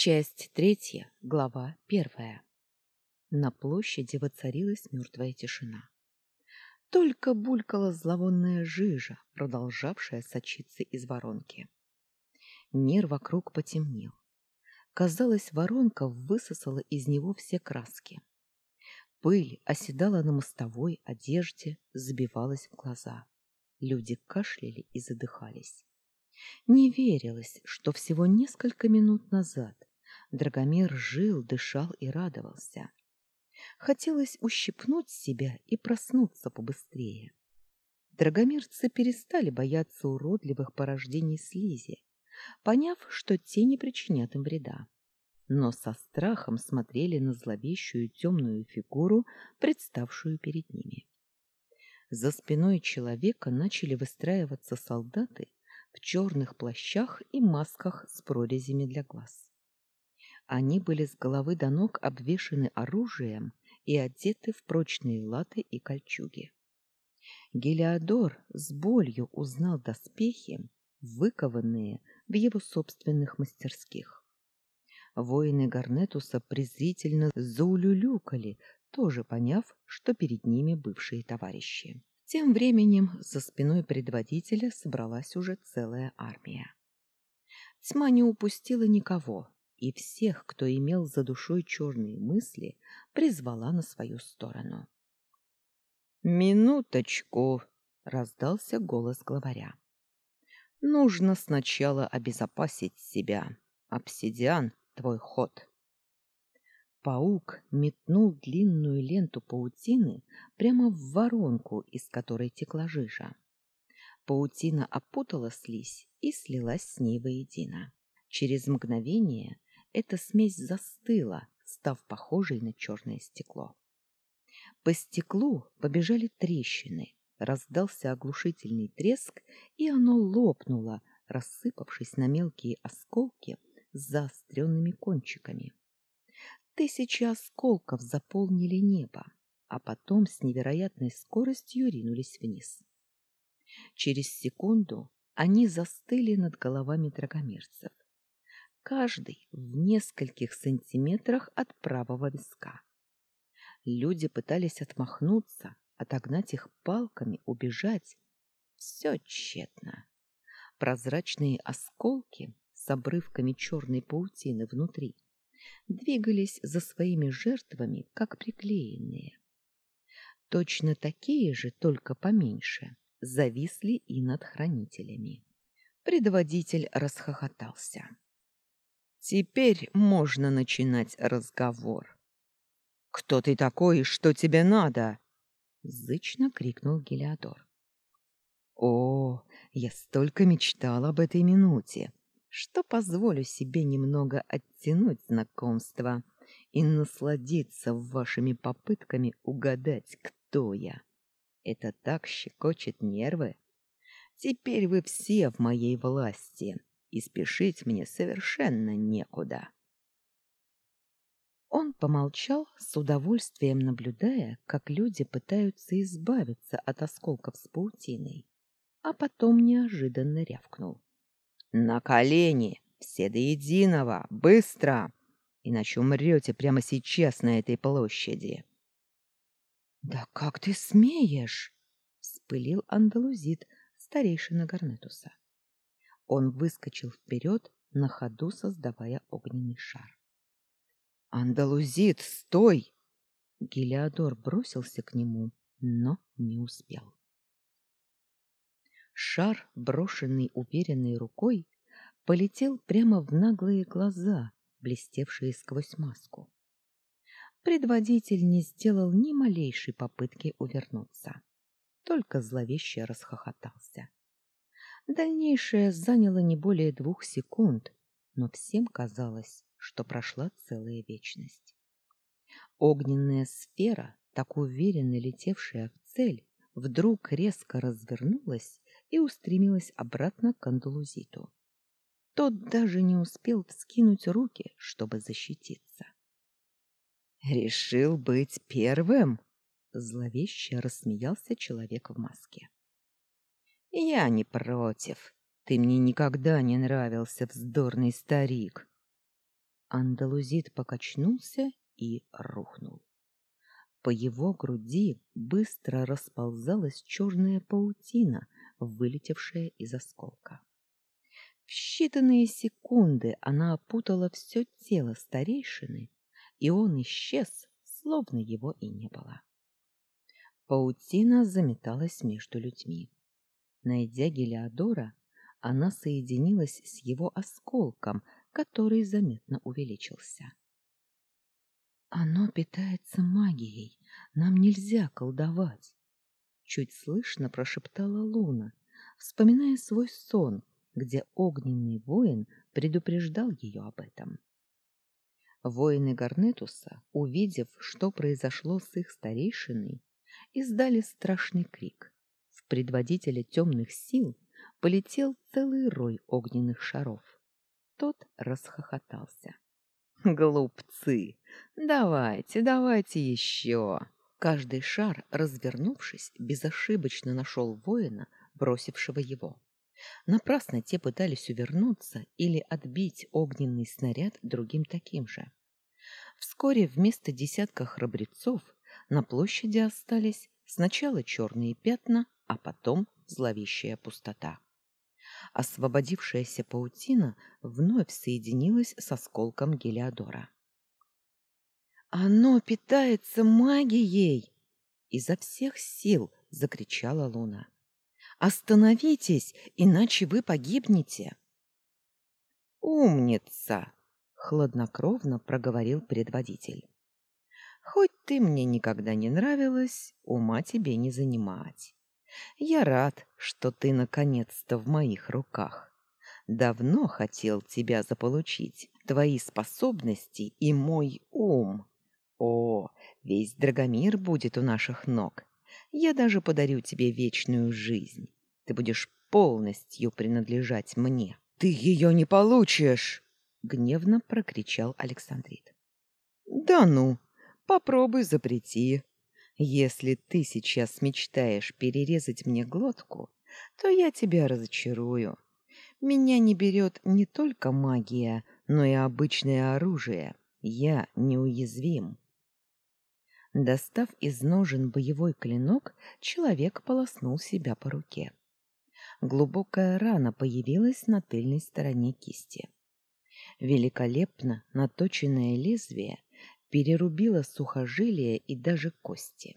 Часть третья, глава первая. На площади воцарилась мертвая тишина. Только булькала зловонная жижа, продолжавшая сочиться из воронки. Мир вокруг потемнел. Казалось, воронка высосала из него все краски. Пыль оседала на мостовой одежде, забивалась в глаза. Люди кашляли и задыхались. Не верилось, что всего несколько минут назад Драгомир жил, дышал и радовался. Хотелось ущипнуть себя и проснуться побыстрее. Драгомирцы перестали бояться уродливых порождений слизи, поняв, что те не причинят им вреда. Но со страхом смотрели на зловещую темную фигуру, представшую перед ними. За спиной человека начали выстраиваться солдаты в черных плащах и масках с прорезями для глаз. Они были с головы до ног обвешаны оружием и одеты в прочные латы и кольчуги. Гелиодор с болью узнал доспехи, выкованные в его собственных мастерских. Воины Гарнетуса презрительно заулюлюкали, тоже поняв, что перед ними бывшие товарищи. Тем временем за спиной предводителя собралась уже целая армия. Тьма не упустила никого, и всех, кто имел за душой черные мысли, призвала на свою сторону. «Минуточку!» — раздался голос главаря. «Нужно сначала обезопасить себя. Обсидиан — твой ход». Паук метнул длинную ленту паутины прямо в воронку, из которой текла жижа. Паутина опутала слизь и слилась с ней воедино. Через мгновение эта смесь застыла, став похожей на черное стекло. По стеклу побежали трещины, раздался оглушительный треск, и оно лопнуло, рассыпавшись на мелкие осколки с заостренными кончиками. Тысячи осколков заполнили небо, а потом с невероятной скоростью ринулись вниз. Через секунду они застыли над головами драгомерцев каждый в нескольких сантиметрах от правого виска. Люди пытались отмахнуться, отогнать их палками, убежать. Все тщетно. Прозрачные осколки с обрывками черной паутины внутри двигались за своими жертвами, как приклеенные. Точно такие же, только поменьше, зависли и над хранителями. Предводитель расхохотался. Теперь можно начинать разговор. Кто ты такой и что тебе надо? зычно крикнул Гелиодор. О, я столько мечтал об этой минуте, что позволю себе немного оттянуть знакомство и насладиться вашими попытками угадать, кто я. Это так щекочет нервы. Теперь вы все в моей власти и спешить мне совершенно некуда. Он помолчал, с удовольствием наблюдая, как люди пытаются избавиться от осколков с паутиной, а потом неожиданно рявкнул. «На колени! Все до единого! Быстро! Иначе умрете прямо сейчас на этой площади!» «Да как ты смеешь!» — вспылил андалузит, старейшина Гарнетуса. Он выскочил вперед, на ходу создавая огненный шар. «Андалузит, стой!» Гелиодор бросился к нему, но не успел. Шар, брошенный уверенной рукой, полетел прямо в наглые глаза, блестевшие сквозь маску. Предводитель не сделал ни малейшей попытки увернуться, только зловеще расхохотался. Дальнейшее заняло не более двух секунд, но всем казалось, что прошла целая вечность. Огненная сфера, так уверенно летевшая в цель, вдруг резко развернулась и устремилась обратно к Андалузиту. Тот даже не успел вскинуть руки, чтобы защититься. «Решил быть первым?» — зловеще рассмеялся человек в маске. Я не против. Ты мне никогда не нравился, вздорный старик. Андалузит покачнулся и рухнул. По его груди быстро расползалась черная паутина, вылетевшая из осколка. В считанные секунды она опутала все тело старейшины, и он исчез, словно его и не было. Паутина заметалась между людьми. Найдя Гелиодора, она соединилась с его осколком, который заметно увеличился. Оно питается магией. Нам нельзя колдовать. Чуть слышно прошептала Луна, вспоминая свой сон, где огненный воин предупреждал ее об этом. Воины Гарнетуса, увидев, что произошло с их старейшиной, издали страшный крик. Предводителя темных сил полетел целый рой огненных шаров. Тот расхохотался. Глупцы! Давайте, давайте еще!» Каждый шар, развернувшись, безошибочно нашел воина, бросившего его. Напрасно те пытались увернуться или отбить огненный снаряд другим таким же. Вскоре вместо десятка храбрецов на площади остались сначала черные пятна, а потом зловещая пустота. Освободившаяся паутина вновь соединилась с осколком Гелиодора. «Оно питается магией!» — изо всех сил закричала Луна. «Остановитесь, иначе вы погибнете!» «Умница!» — хладнокровно проговорил предводитель. «Хоть ты мне никогда не нравилась, ума тебе не занимать. Я рад, что ты наконец-то в моих руках. Давно хотел тебя заполучить, твои способности и мой ум. О, весь Драгомир будет у наших ног. Я даже подарю тебе вечную жизнь. Ты будешь полностью принадлежать мне. Ты ее не получишь, гневно прокричал Александрит. Да ну, попробуй запрети, если ты сейчас мечтаешь перерезать мне глотку, то я тебя разочарую. Меня не берет не только магия, но и обычное оружие. Я неуязвим. Достав из ножен боевой клинок, человек полоснул себя по руке. Глубокая рана появилась на тыльной стороне кисти. Великолепно наточенное лезвие перерубила сухожилия и даже кости.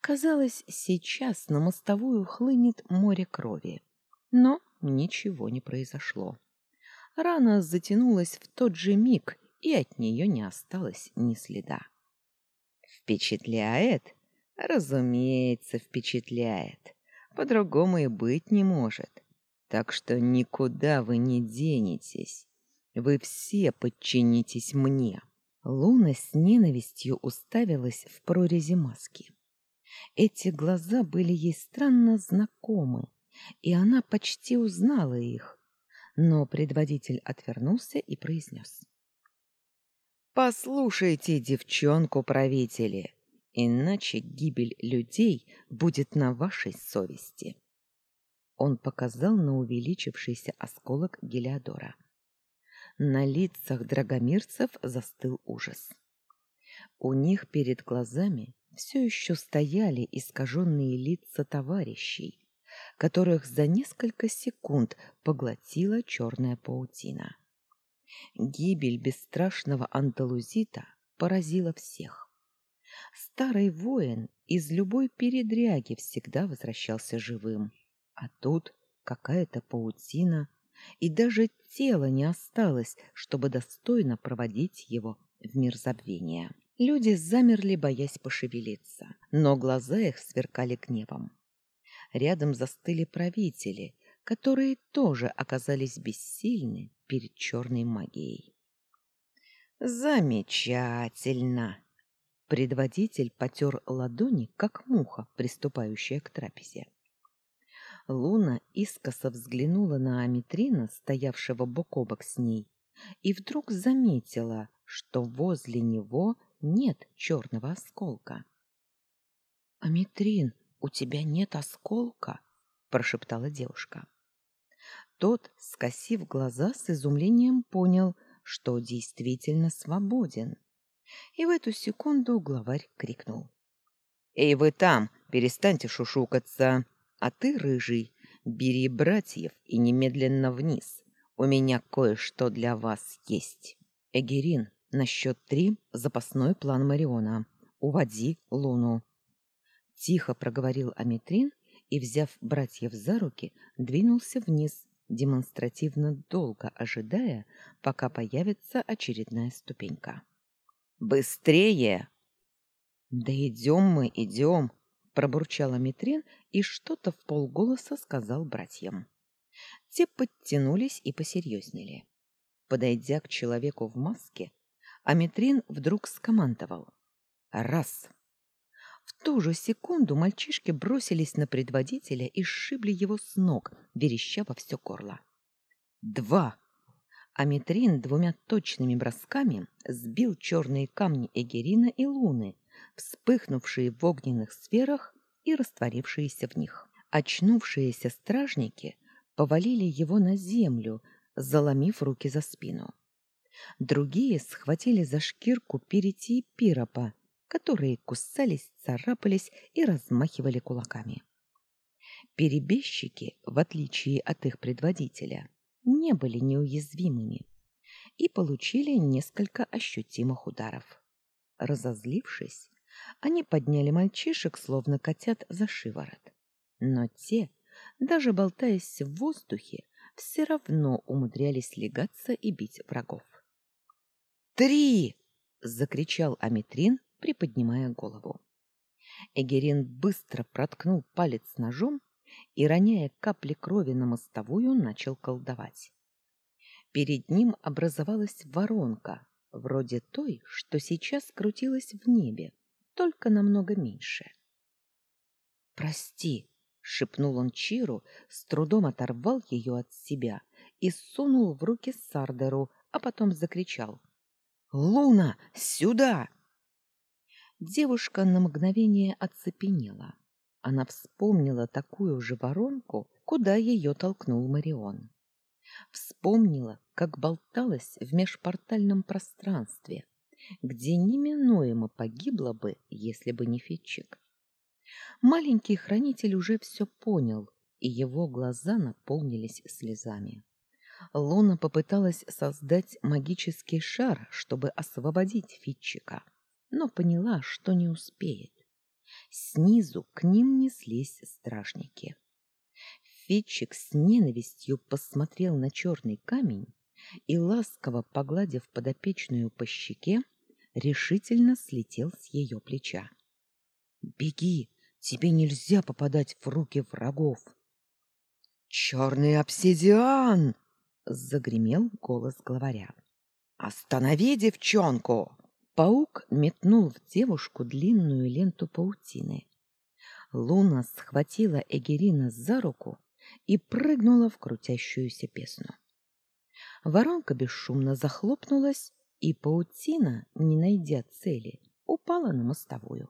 Казалось, сейчас на мостовую хлынет море крови. Но ничего не произошло. Рана затянулась в тот же миг, и от нее не осталось ни следа. Впечатляет? Разумеется, впечатляет. По-другому и быть не может. Так что никуда вы не денетесь. Вы все подчинитесь мне. Луна с ненавистью уставилась в прорези маски. Эти глаза были ей странно знакомы, и она почти узнала их. Но предводитель отвернулся и произнес. «Послушайте девчонку, правители, иначе гибель людей будет на вашей совести». Он показал на увеличившийся осколок Гелиодора. На лицах драгомирцев застыл ужас. У них перед глазами все еще стояли искаженные лица товарищей, которых за несколько секунд поглотила черная паутина. Гибель бесстрашного анталузита поразила всех. Старый воин из любой передряги всегда возвращался живым, а тут какая-то паутина и даже тела не осталось, чтобы достойно проводить его в мир забвения. Люди замерли, боясь пошевелиться, но глаза их сверкали гневом. Рядом застыли правители, которые тоже оказались бессильны перед черной магией. Замечательно. Предводитель потер ладони, как муха, приступающая к трапезе. Луна искоса взглянула на Аметрина, стоявшего бок о бок с ней, и вдруг заметила, что возле него нет черного осколка. — Аметрин, у тебя нет осколка? — прошептала девушка. Тот, скосив глаза, с изумлением понял, что действительно свободен. И в эту секунду главарь крикнул. «Эй, вы там! Перестаньте шушукаться! А ты, рыжий, бери братьев и немедленно вниз. У меня кое-что для вас есть. Эгерин, на счет три запасной план Мариона. Уводи Луну». Тихо проговорил Аметрин и, взяв братьев за руки, двинулся вниз, демонстративно долго ожидая, пока появится очередная ступенька. «Быстрее!» «Да идем мы, идем!» — пробурчал Аметрин и что-то в полголоса сказал братьям. Те подтянулись и посерьезнели. Подойдя к человеку в маске, Аметрин вдруг скомандовал. «Раз!» В ту же секунду мальчишки бросились на предводителя и сшибли его с ног, вереща во все горло. «Два!» Аметрин двумя точными бросками сбил черные камни Эгерина и Луны, вспыхнувшие в огненных сферах и растворившиеся в них. Очнувшиеся стражники повалили его на землю, заломив руки за спину. Другие схватили за шкирку Перети и Пиропа, которые кусались, царапались и размахивали кулаками. Перебежчики, в отличие от их предводителя, не были неуязвимыми и получили несколько ощутимых ударов. Разозлившись, они подняли мальчишек, словно котят, за шиворот. Но те, даже болтаясь в воздухе, все равно умудрялись легаться и бить врагов. «Три!» — закричал Аметрин, приподнимая голову. Эгерин быстро проткнул палец ножом и, роняя капли крови на мостовую, начал колдовать. Перед ним образовалась воронка, вроде той, что сейчас крутилась в небе, только намного меньше. «Прости», — шепнул он Чиру, с трудом оторвал ее от себя и сунул в руки Сардеру, а потом закричал. «Луна, сюда!» Девушка на мгновение оцепенела. Она вспомнила такую же воронку, куда ее толкнул Марион. Вспомнила, как болталась в межпортальном пространстве, где неминуемо погибла бы, если бы не Фитчик. Маленький хранитель уже все понял, и его глаза наполнились слезами. Луна попыталась создать магический шар, чтобы освободить Фитчика но поняла, что не успеет. Снизу к ним неслись стражники. Фитчик с ненавистью посмотрел на черный камень и, ласково погладив подопечную по щеке, решительно слетел с ее плеча. «Беги! Тебе нельзя попадать в руки врагов!» «Черный обсидиан!» — загремел голос главаря. «Останови девчонку!» Паук метнул в девушку длинную ленту паутины. Луна схватила Эгерина за руку и прыгнула в крутящуюся песну. Воронка бесшумно захлопнулась, и паутина, не найдя цели, упала на мостовую.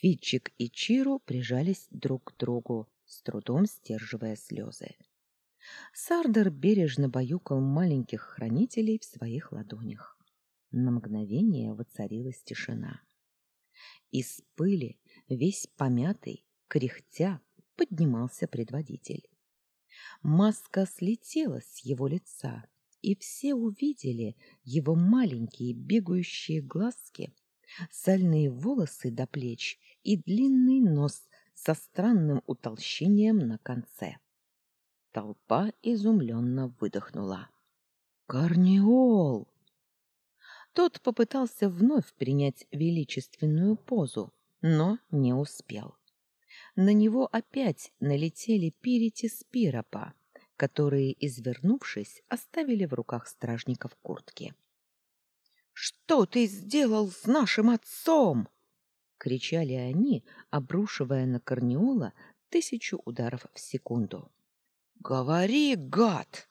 Фитчик и Чиру прижались друг к другу, с трудом сдерживая слезы. Сардер бережно баюкал маленьких хранителей в своих ладонях. На мгновение воцарилась тишина. Из пыли, весь помятый, кряхтя, поднимался предводитель. Маска слетела с его лица, и все увидели его маленькие бегающие глазки, сальные волосы до плеч и длинный нос со странным утолщением на конце. Толпа изумленно выдохнула. «Корнеол!» Тот попытался вновь принять величественную позу, но не успел. На него опять налетели перети спиропа, которые, извернувшись, оставили в руках стражников куртки. «Что ты сделал с нашим отцом?» — кричали они, обрушивая на Корнеола тысячу ударов в секунду. «Говори, гад!»